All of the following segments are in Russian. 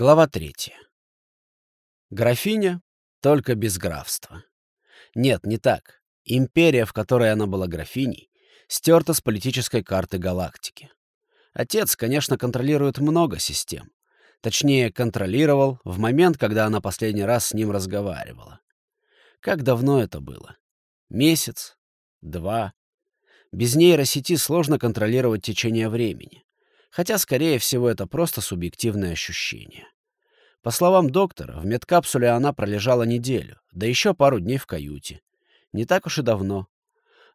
Глава третья. Графиня, только без графства. Нет, не так. Империя, в которой она была графиней, стерта с политической карты галактики. Отец, конечно, контролирует много систем. Точнее, контролировал в момент, когда она последний раз с ним разговаривала. Как давно это было? Месяц? Два? Без нейросети сложно контролировать течение времени. Хотя, скорее всего, это просто субъективное ощущение. По словам доктора, в медкапсуле она пролежала неделю, да еще пару дней в каюте. Не так уж и давно.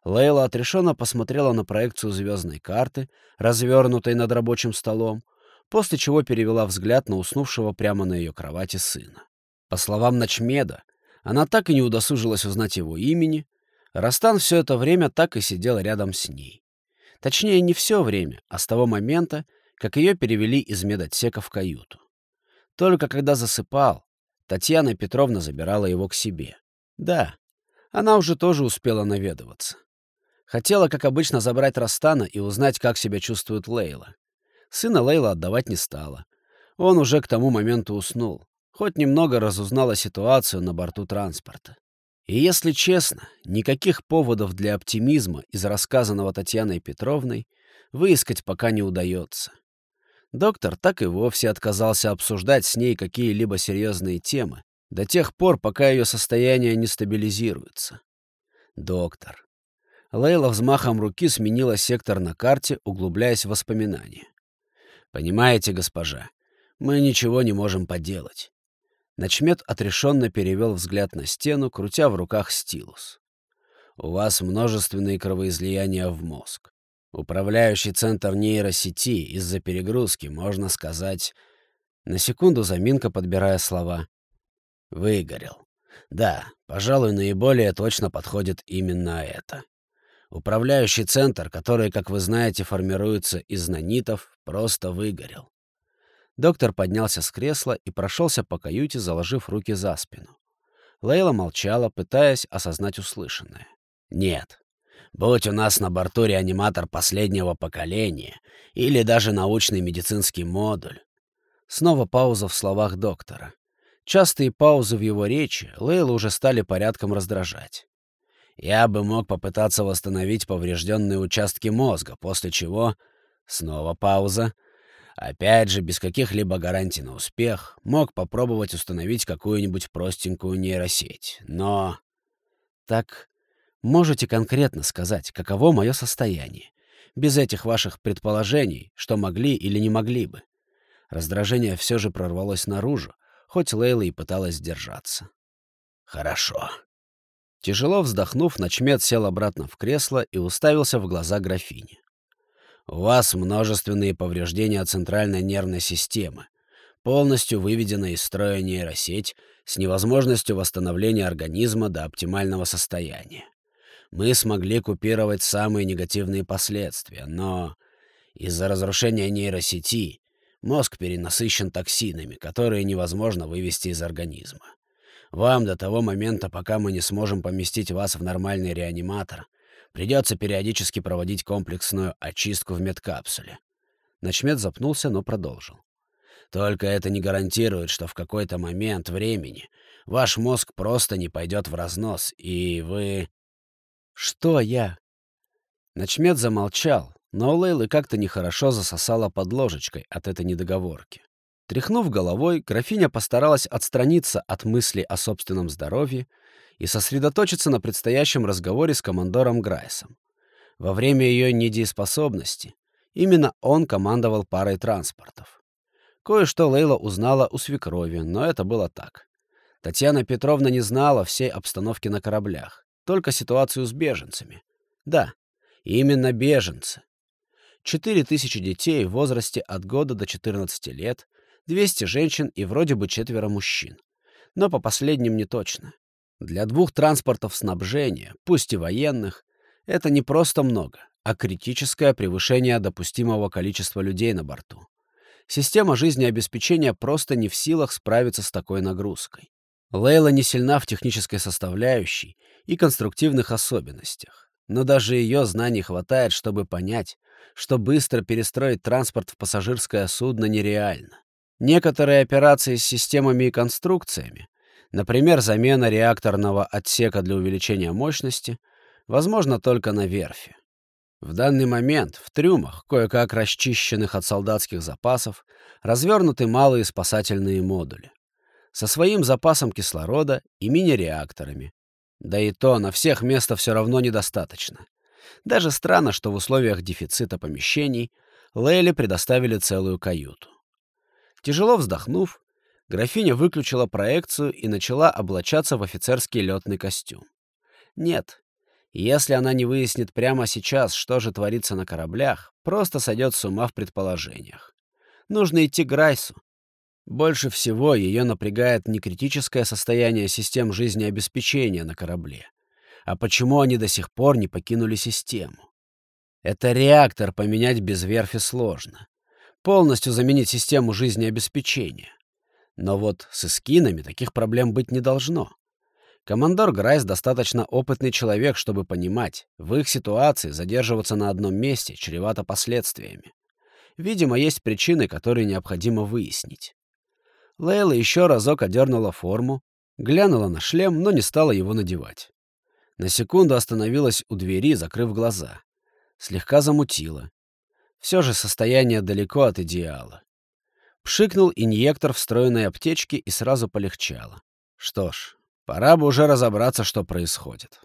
Лейла отрешенно посмотрела на проекцию звездной карты, развернутой над рабочим столом, после чего перевела взгляд на уснувшего прямо на ее кровати сына. По словам Ночмеда, она так и не удосужилась узнать его имени. Растан все это время так и сидел рядом с ней. Точнее, не все время, а с того момента, как ее перевели из медотсека в каюту. Только когда засыпал, Татьяна Петровна забирала его к себе. Да, она уже тоже успела наведываться. Хотела, как обычно, забрать Растана и узнать, как себя чувствует Лейла. Сына Лейла отдавать не стала. Он уже к тому моменту уснул, хоть немного разузнала ситуацию на борту транспорта. И если честно, никаких поводов для оптимизма из рассказанного Татьяной Петровной выискать пока не удается. Доктор так и вовсе отказался обсуждать с ней какие-либо серьезные темы до тех пор, пока ее состояние не стабилизируется. Доктор. Лейла взмахом руки сменила сектор на карте, углубляясь в воспоминания. «Понимаете, госпожа, мы ничего не можем поделать. Начмет отрешенно перевел взгляд на стену, крутя в руках стилус. «У вас множественные кровоизлияния в мозг. Управляющий центр нейросети из-за перегрузки, можно сказать...» На секунду заминка, подбирая слова. «Выгорел. Да, пожалуй, наиболее точно подходит именно это. Управляющий центр, который, как вы знаете, формируется из нанитов, просто выгорел. Доктор поднялся с кресла и прошелся по каюте, заложив руки за спину. Лейла молчала, пытаясь осознать услышанное. «Нет. Будь у нас на борту реаниматор последнего поколения или даже научный медицинский модуль». Снова пауза в словах доктора. Частые паузы в его речи Лейла уже стали порядком раздражать. «Я бы мог попытаться восстановить поврежденные участки мозга, после чего...» Снова пауза. Опять же, без каких-либо гарантий на успех, мог попробовать установить какую-нибудь простенькую нейросеть. Но... Так можете конкретно сказать, каково мое состояние? Без этих ваших предположений, что могли или не могли бы. Раздражение все же прорвалось наружу, хоть Лейла и пыталась сдержаться. «Хорошо». Тяжело вздохнув, Ночмед сел обратно в кресло и уставился в глаза графини. У вас множественные повреждения центральной нервной системы, полностью выведена из строя нейросеть с невозможностью восстановления организма до оптимального состояния. Мы смогли купировать самые негативные последствия, но из-за разрушения нейросети мозг перенасыщен токсинами, которые невозможно вывести из организма. Вам до того момента, пока мы не сможем поместить вас в нормальный реаниматор, Придется периодически проводить комплексную очистку в медкапсуле. Начмет запнулся, но продолжил. Только это не гарантирует, что в какой-то момент времени ваш мозг просто не пойдет в разнос, и вы... Что я? Начмет замолчал, но у Лейлы как-то нехорошо засосала под ложечкой от этой недоговорки. Тряхнув головой, графиня постаралась отстраниться от мысли о собственном здоровье и сосредоточиться на предстоящем разговоре с командором Грайсом. Во время ее недееспособности именно он командовал парой транспортов. Кое-что Лейла узнала у свекрови, но это было так. Татьяна Петровна не знала всей обстановки на кораблях, только ситуацию с беженцами. Да, именно беженцы. Четыре тысячи детей в возрасте от года до 14 лет, 200 женщин и вроде бы четверо мужчин. Но по последним не точно. Для двух транспортов снабжения, пусть и военных, это не просто много, а критическое превышение допустимого количества людей на борту. Система жизнеобеспечения просто не в силах справиться с такой нагрузкой. Лейла не сильна в технической составляющей и конструктивных особенностях, но даже ее знаний хватает, чтобы понять, что быстро перестроить транспорт в пассажирское судно нереально. Некоторые операции с системами и конструкциями, например, замена реакторного отсека для увеличения мощности, возможно только на верфи. В данный момент в трюмах, кое-как расчищенных от солдатских запасов, развернуты малые спасательные модули. Со своим запасом кислорода и мини-реакторами. Да и то на всех места все равно недостаточно. Даже странно, что в условиях дефицита помещений Лейле предоставили целую каюту. Тяжело вздохнув, графиня выключила проекцию и начала облачаться в офицерский летный костюм. Нет, если она не выяснит прямо сейчас, что же творится на кораблях, просто сойдет с ума в предположениях. Нужно идти к Грайсу. Больше всего ее напрягает не критическое состояние систем жизнеобеспечения на корабле, а почему они до сих пор не покинули систему. Это реактор поменять без верфи сложно. Полностью заменить систему жизнеобеспечения. Но вот с эскинами таких проблем быть не должно. Командор Грайс достаточно опытный человек, чтобы понимать, в их ситуации задерживаться на одном месте чревато последствиями. Видимо, есть причины, которые необходимо выяснить. Лейла еще разок одернула форму, глянула на шлем, но не стала его надевать. На секунду остановилась у двери, закрыв глаза. Слегка замутила. Все же состояние далеко от идеала. Пшикнул инъектор встроенной аптечки и сразу полегчало. Что ж, Пора бы уже разобраться, что происходит.